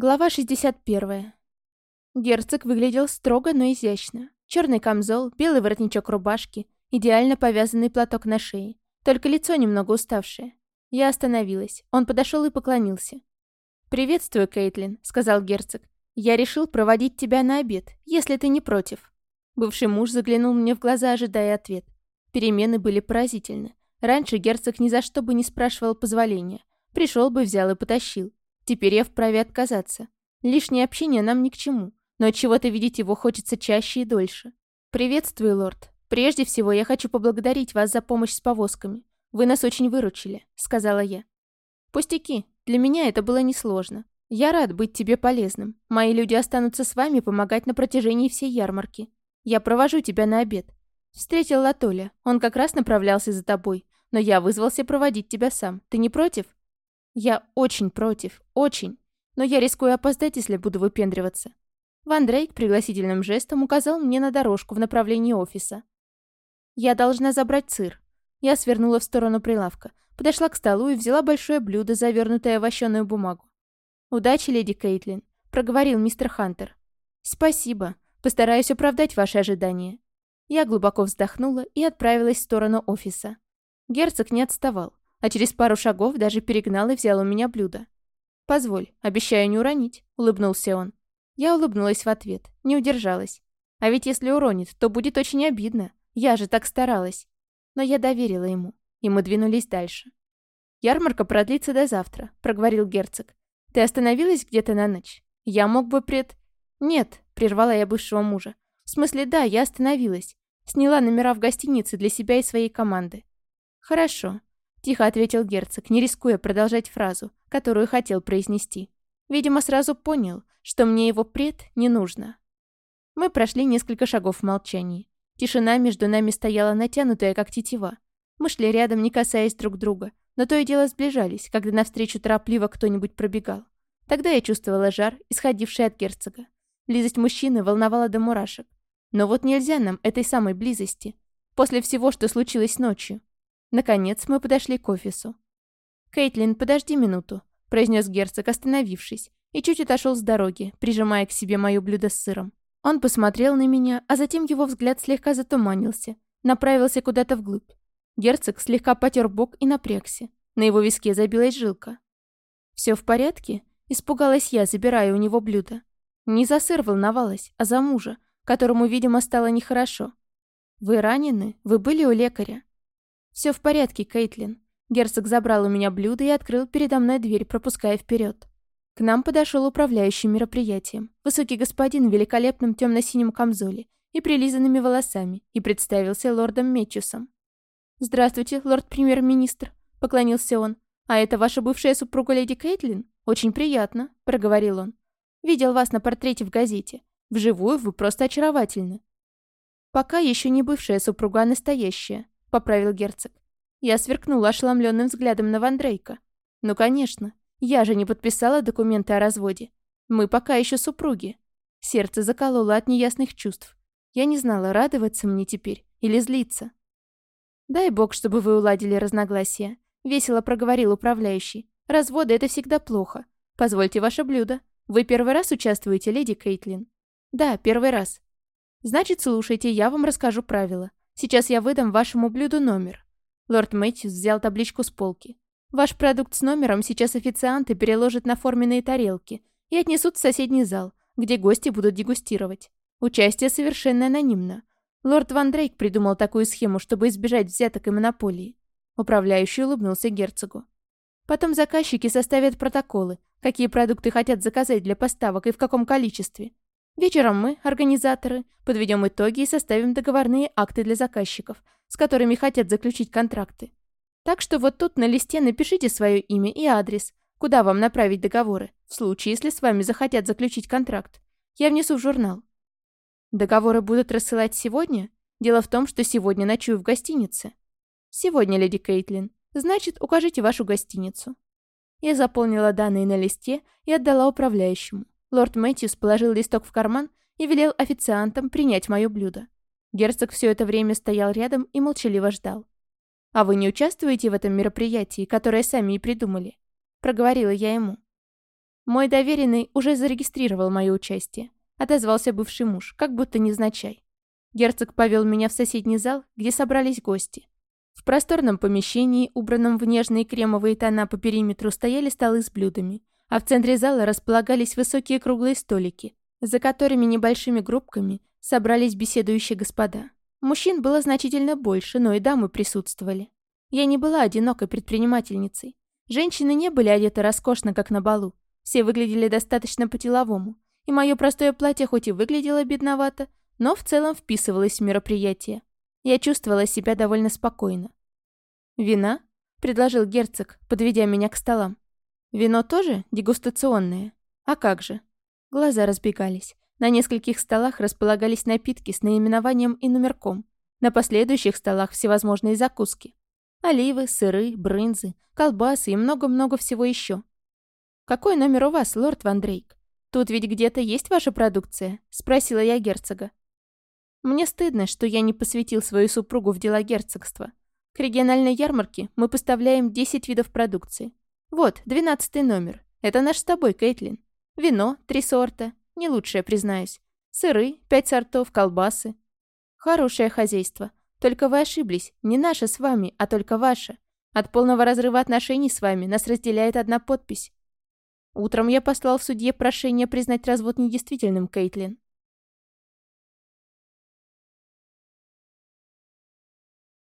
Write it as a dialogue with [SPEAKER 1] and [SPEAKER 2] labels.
[SPEAKER 1] Глава 61. Герцог выглядел строго, но изящно. Черный камзол, белый воротничок рубашки, идеально повязанный платок на шее. Только лицо немного уставшее. Я остановилась. Он подошел и поклонился. «Приветствую, Кейтлин», — сказал герцог. «Я решил проводить тебя на обед, если ты не против». Бывший муж заглянул мне в глаза, ожидая ответ. Перемены были поразительны. Раньше герцог ни за что бы не спрашивал позволения. Пришел бы, взял и потащил. Теперь я вправе отказаться. Лишнее общение нам ни к чему, но от чего-то видеть его хочется чаще и дольше. Приветствую, лорд. Прежде всего, я хочу поблагодарить вас за помощь с повозками. Вы нас очень выручили, сказала я. Пустяки. Для меня это было несложно. Я рад быть тебе полезным. Мои люди останутся с вами помогать на протяжении всей ярмарки. Я провожу тебя на обед. Встретил Латоля. Он как раз направлялся за тобой. Но я вызвался проводить тебя сам. Ты не против? Я очень против, очень. Но я рискую опоздать, если буду выпендриваться. Ван Дрейк пригласительным жестом указал мне на дорожку в направлении офиса. Я должна забрать сыр. Я свернула в сторону прилавка, подошла к столу и взяла большое блюдо, завернутое в вощеную бумагу. «Удачи, леди Кейтлин», — проговорил мистер Хантер. «Спасибо. Постараюсь оправдать ваши ожидания». Я глубоко вздохнула и отправилась в сторону офиса. Герцог не отставал а через пару шагов даже перегнал и взял у меня блюдо. «Позволь, обещаю не уронить», — улыбнулся он. Я улыбнулась в ответ, не удержалась. А ведь если уронит, то будет очень обидно. Я же так старалась. Но я доверила ему, и мы двинулись дальше. «Ярмарка продлится до завтра», — проговорил герцог. «Ты остановилась где-то на ночь? Я мог бы пред...» «Нет», — прервала я бывшего мужа. «В смысле, да, я остановилась. Сняла номера в гостинице для себя и своей команды». «Хорошо. Тихо ответил герцог, не рискуя продолжать фразу, которую хотел произнести. Видимо, сразу понял, что мне его пред не нужно. Мы прошли несколько шагов в молчании. Тишина между нами стояла натянутая, как тетива. Мы шли рядом, не касаясь друг друга, но то и дело сближались, когда навстречу торопливо кто-нибудь пробегал. Тогда я чувствовала жар, исходивший от герцога. Близость мужчины волновала до мурашек. Но вот нельзя нам этой самой близости. После всего, что случилось ночью. Наконец мы подошли к офису. «Кейтлин, подожди минуту», — произнес герцог, остановившись, и чуть отошел с дороги, прижимая к себе мое блюдо с сыром. Он посмотрел на меня, а затем его взгляд слегка затуманился, направился куда-то вглубь. Герцог слегка потер бок и напрягся. На его виске забилась жилка. «Все в порядке?» — испугалась я, забирая у него блюдо. Не за сыр волновалась, а за мужа, которому, видимо, стало нехорошо. «Вы ранены? Вы были у лекаря?» «Все в порядке, Кейтлин». Герцог забрал у меня блюдо и открыл передо мной дверь, пропуская вперед. К нам подошел управляющий мероприятием. Высокий господин в великолепном темно-синем камзоле и прилизанными волосами, и представился лордом Метчусом. «Здравствуйте, лорд-премьер-министр», — поклонился он. «А это ваша бывшая супруга леди Кейтлин? Очень приятно», — проговорил он. «Видел вас на портрете в газете. Вживую вы просто очаровательны». «Пока еще не бывшая супруга, а настоящая», — поправил герцог. Я сверкнула ошеломленным взглядом на Вандрейка. «Ну, конечно. Я же не подписала документы о разводе. Мы пока еще супруги». Сердце закололо от неясных чувств. Я не знала, радоваться мне теперь или злиться. «Дай бог, чтобы вы уладили разногласия», — весело проговорил управляющий. «Разводы — это всегда плохо. Позвольте ваше блюдо. Вы первый раз участвуете, леди Кейтлин?» «Да, первый раз». «Значит, слушайте, я вам расскажу правила. Сейчас я выдам вашему блюду номер». Лорд Мэтьюс взял табличку с полки. «Ваш продукт с номером сейчас официанты переложат на форменные тарелки и отнесут в соседний зал, где гости будут дегустировать. Участие совершенно анонимно. Лорд Ван Дрейк придумал такую схему, чтобы избежать взяток и монополии». Управляющий улыбнулся герцогу. Потом заказчики составят протоколы, какие продукты хотят заказать для поставок и в каком количестве. Вечером мы, организаторы, подведем итоги и составим договорные акты для заказчиков, с которыми хотят заключить контракты. Так что вот тут на листе напишите свое имя и адрес, куда вам направить договоры, в случае, если с вами захотят заключить контракт. Я внесу в журнал. Договоры будут рассылать сегодня? Дело в том, что сегодня ночую в гостинице. Сегодня, леди Кейтлин. Значит, укажите вашу гостиницу. Я заполнила данные на листе и отдала управляющему. Лорд Мэтьюс положил листок в карман и велел официантам принять мое блюдо. Герцог все это время стоял рядом и молчаливо ждал. «А вы не участвуете в этом мероприятии, которое сами и придумали?» Проговорила я ему. Мой доверенный уже зарегистрировал мое участие. Отозвался бывший муж, как будто невзначай. Герцог повел меня в соседний зал, где собрались гости. В просторном помещении, убранном в нежные кремовые тона по периметру, стояли столы с блюдами, а в центре зала располагались высокие круглые столики, за которыми небольшими группками собрались беседующие господа. Мужчин было значительно больше, но и дамы присутствовали. Я не была одинокой предпринимательницей. Женщины не были одеты роскошно, как на балу. Все выглядели достаточно по-деловому, и мое простое платье хоть и выглядело бедновато, но в целом вписывалось в мероприятие. Я чувствовала себя довольно спокойно. «Вина?» — предложил герцог, подведя меня к столам. «Вино тоже дегустационное? А как же?» Глаза разбегались. На нескольких столах располагались напитки с наименованием и номерком. На последующих столах всевозможные закуски. Оливы, сыры, брынзы, колбасы и много-много всего еще. «Какой номер у вас, лорд Ван Дрейк? Тут ведь где-то есть ваша продукция?» — спросила я герцога. Мне стыдно, что я не посвятил свою супругу в дела герцогства. К региональной ярмарке мы поставляем 10 видов продукции. Вот, двенадцатый номер. Это наш с тобой, Кейтлин. Вино, три сорта. Не лучшее, признаюсь. Сыры, пять сортов, колбасы. Хорошее хозяйство. Только вы ошиблись. Не наше с вами, а только ваше. От полного разрыва отношений с вами нас разделяет одна подпись. Утром я послал в судье прошение признать развод недействительным, Кейтлин.